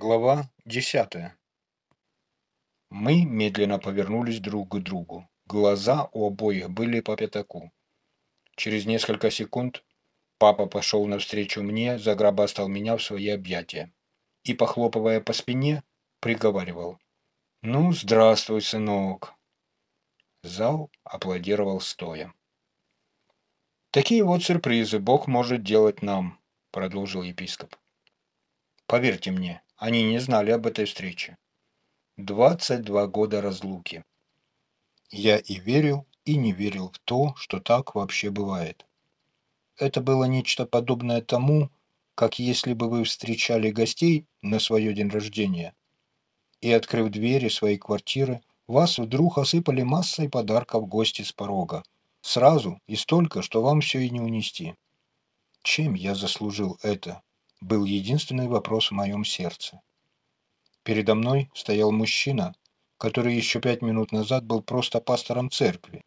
Глава десятая. Мы медленно повернулись друг к другу. Глаза у обоих были по пятаку. Через несколько секунд папа пошел навстречу мне, загробастал меня в свои объятия и, похлопывая по спине, приговаривал. «Ну, здравствуй, сынок!» Зал аплодировал стоя. «Такие вот сюрпризы Бог может делать нам», — продолжил епископ. «Поверьте мне, они не знали об этой встрече. Двадцать два года разлуки. Я и верил, и не верил в то, что так вообще бывает. Это было нечто подобное тому, как если бы вы встречали гостей на свое день рождения, и, открыв двери своей квартиры, вас вдруг осыпали массой подарков гости с порога. Сразу и столько, что вам все и не унести. Чем я заслужил это? Был единственный вопрос в моем сердце. Передо мной стоял мужчина, который еще пять минут назад был просто пастором церкви,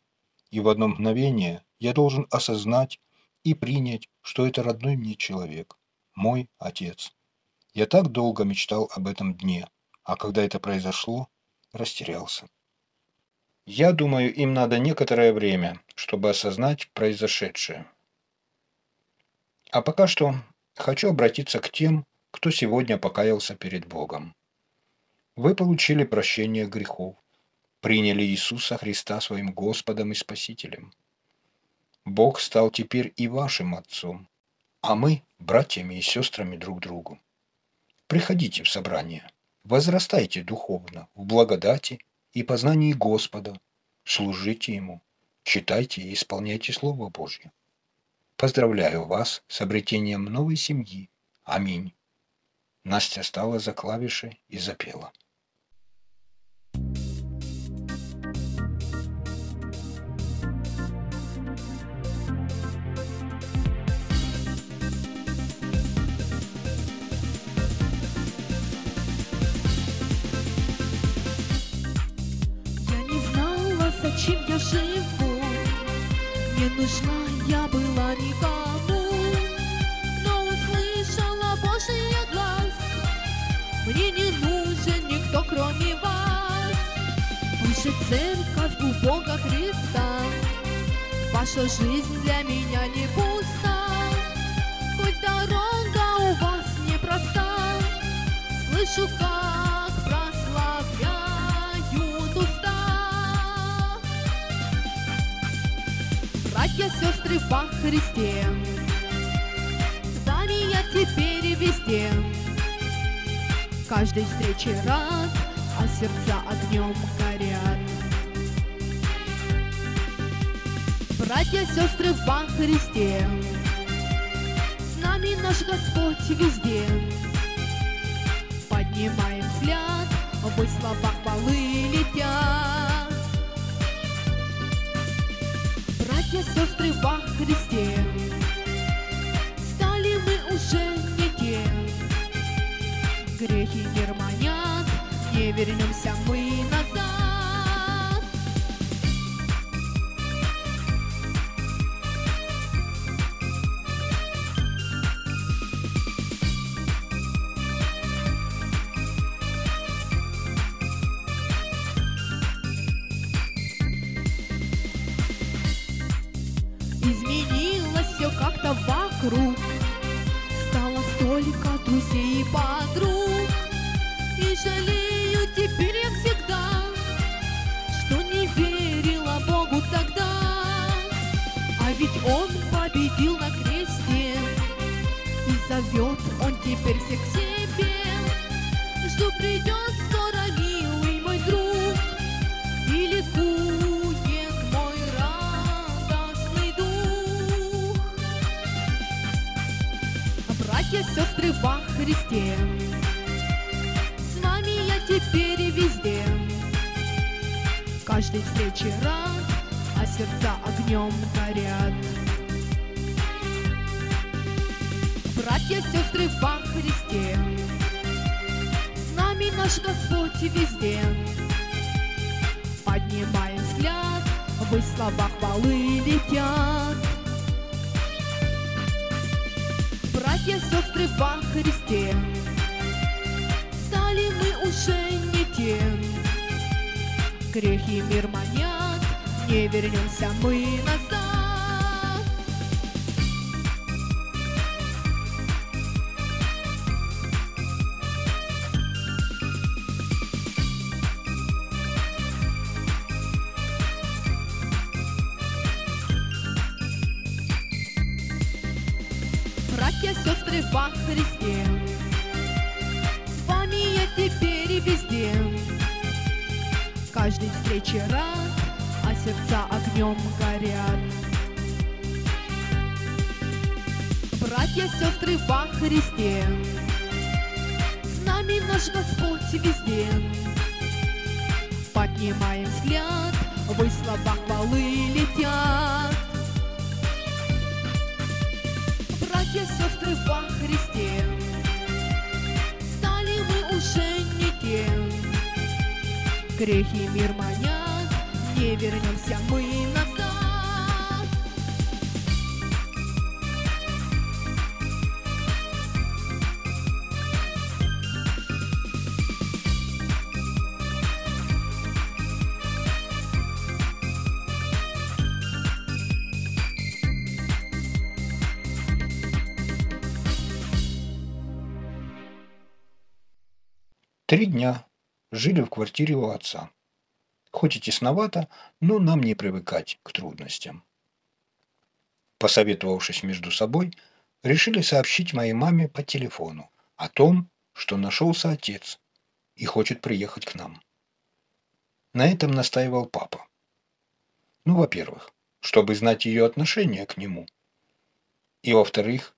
и в одно мгновение я должен осознать и принять, что это родной мне человек, мой отец. Я так долго мечтал об этом дне, а когда это произошло, растерялся. Я думаю, им надо некоторое время, чтобы осознать произошедшее. А пока что хочу обратиться к тем, кто сегодня покаялся перед Богом. Вы получили прощение грехов, приняли Иисуса Христа своим Господом и Спасителем. Бог стал теперь и вашим Отцом, а мы – братьями и сестрами друг другу. Приходите в собрание, возрастайте духовно, в благодати и познании Господа, служите Ему, читайте и исполняйте Слово Божье. Поздравляю вас с обретением новой семьи. Аминь. Настя стала за клавиши и запела. Я не знала, зачем я живу, не нужна никому, но услышала Божий глаз. Мне не нужен никто, кроме вас. Пусть церковь у Бога Христа, Ваша жизнь для меня не пуста. Хоть дорога у вас непроста, Слышу, как сестры во Христе, вами я теперь везде. Каждой встрече рад, а сердца огнем горят. Братья, сестры во Христе, С нами наш Господь везде. Поднимаем взгляд, в слова хвалы летят. Братья, сестры во Христе, Стали мы уже не те. Грехи германят, не вернемся мы друзей и подруг. И жалею теперь я всегда, Что не верила Богу тогда. А ведь Он победил на кресте, И зовет Он теперь всех к себе. Жду придет Христе, С вами я теперь и везде. Каждой встрече рад, а сердца огнем горят. Братья, сестры во Христе, С нами наш Господь везде. Поднимаем взгляд, в слова хвалы летят. сестры во Христе. Стали мы уже не те, грехи мир манят, не вернемся мы назад. Сестры во Христе, с вами я теперь и везде. Каждой встрече рад, а сердца огнем горят. Братья, сестры во Христе, с нами наш Господь везде. Поднимаем взгляд, вы слова хвалы летят. Братья, сестры во Христе, стали мы те. Грехи мир манят, не вернемся мы Три дня жили в квартире у отца. Хоть и тесновато, но нам не привыкать к трудностям. Посоветовавшись между собой, решили сообщить моей маме по телефону о том, что нашелся отец и хочет приехать к нам. На этом настаивал папа. Ну, во-первых, чтобы знать ее отношение к нему. И, во-вторых,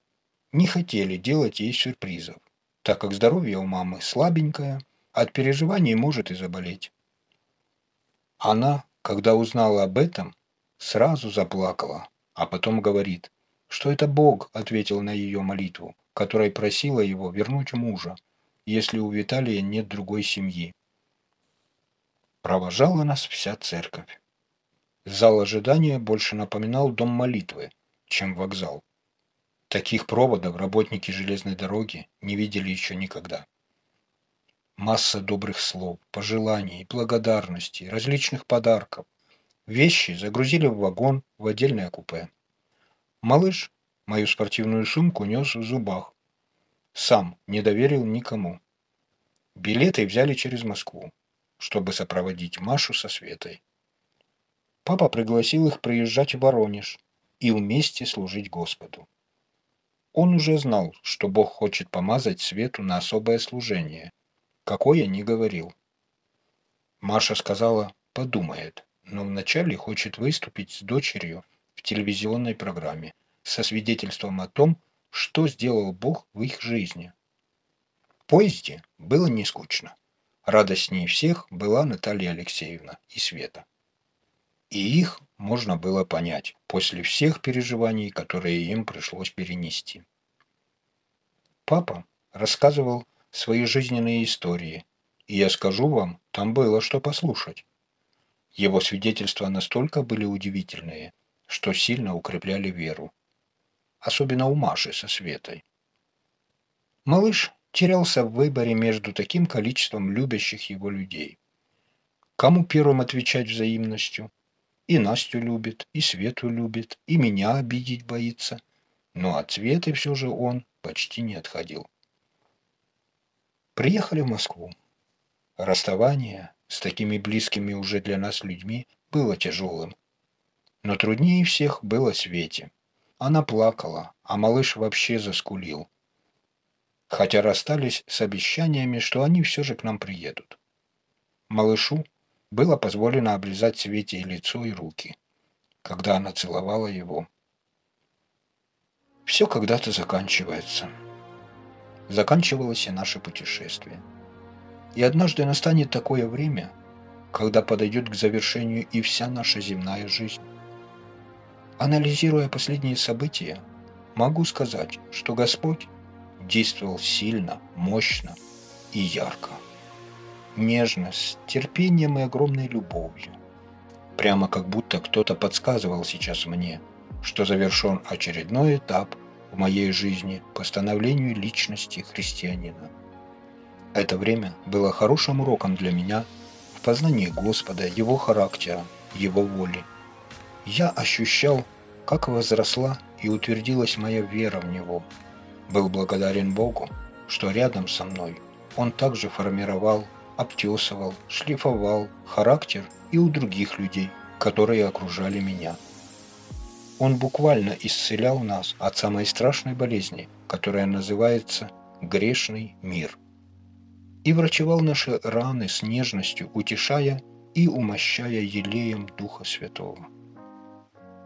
не хотели делать ей сюрпризов, так как здоровье у мамы слабенькое, от переживаний может и заболеть. Она, когда узнала об этом, сразу заплакала, а потом говорит, что это Бог ответил на ее молитву, которой просила его вернуть мужа, если у Виталия нет другой семьи. Провожала нас вся церковь. Зал ожидания больше напоминал дом молитвы, чем вокзал. Таких проводов работники железной дороги не видели еще никогда. Масса добрых слов, пожеланий, благодарностей, различных подарков. Вещи загрузили в вагон в отдельное купе. Малыш мою спортивную сумку нес в зубах. Сам не доверил никому. Билеты взяли через Москву, чтобы сопроводить Машу со Светой. Папа пригласил их приезжать в Воронеж и вместе служить Господу. Он уже знал, что Бог хочет помазать Свету на особое служение, какое не говорил. Маша сказала, подумает, но вначале хочет выступить с дочерью в телевизионной программе со свидетельством о том, что сделал Бог в их жизни. В поезде было не скучно. Радостнее всех была Наталья Алексеевна и Света. И их можно было понять после всех переживаний, которые им пришлось перенести. Папа рассказывал свои жизненные истории, и я скажу вам, там было что послушать. Его свидетельства настолько были удивительные, что сильно укрепляли веру. Особенно у Маши со Светой. Малыш терялся в выборе между таким количеством любящих его людей. Кому первым отвечать взаимностью? И Настю любит, и Свету любит, и меня обидеть боится. Но от Светы все же он почти не отходил. Приехали в Москву. Расставание с такими близкими уже для нас людьми было тяжелым. Но труднее всех было Свете. Она плакала, а малыш вообще заскулил. Хотя расстались с обещаниями, что они все же к нам приедут. Малышу было позволено облизать Свете и лицо, и руки, когда она целовала его. Все когда-то заканчивается заканчивалось и наше путешествие. И однажды настанет такое время, когда подойдет к завершению и вся наша земная жизнь. Анализируя последние события, могу сказать, что Господь действовал сильно, мощно и ярко. Нежно, с терпением и огромной любовью. Прямо как будто кто-то подсказывал сейчас мне, что завершен очередной этап в моей жизни по становлению личности христианина. Это время было хорошим уроком для меня в познании Господа, Его характера, Его воли. Я ощущал, как возросла и утвердилась моя вера в Него. Был благодарен Богу, что рядом со мной Он также формировал, обтесывал, шлифовал характер и у других людей, которые окружали меня. Он буквально исцелял нас от самой страшной болезни, которая называется «грешный мир» и врачевал наши раны с нежностью, утешая и умощая елеем Духа Святого.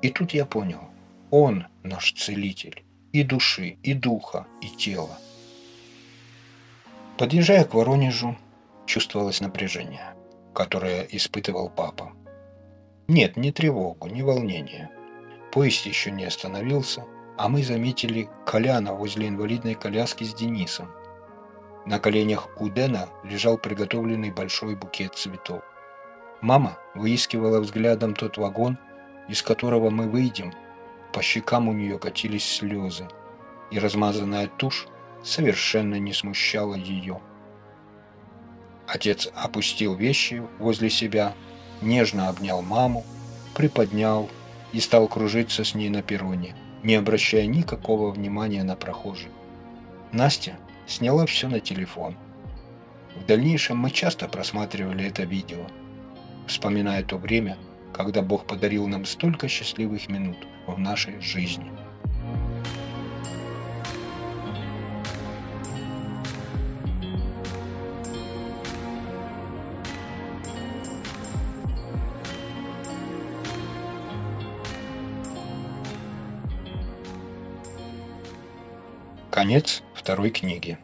И тут я понял, Он наш целитель и души, и духа, и тела. Подъезжая к Воронежу, чувствовалось напряжение, которое испытывал папа. Нет, не тревогу, не волнение. Поезд еще не остановился, а мы заметили Коляна возле инвалидной коляски с Денисом, на коленях у Дэна лежал приготовленный большой букет цветов. Мама выискивала взглядом тот вагон, из которого мы выйдем. По щекам у нее катились слезы, и размазанная тушь совершенно не смущала ее. Отец опустил вещи возле себя, нежно обнял маму, приподнял и стал кружиться с ней на перроне, не обращая никакого внимания на прохожих. Настя сняла все на телефон. В дальнейшем мы часто просматривали это видео, вспоминая то время, когда Бог подарил нам столько счастливых минут в нашей жизни. Конец второй книги.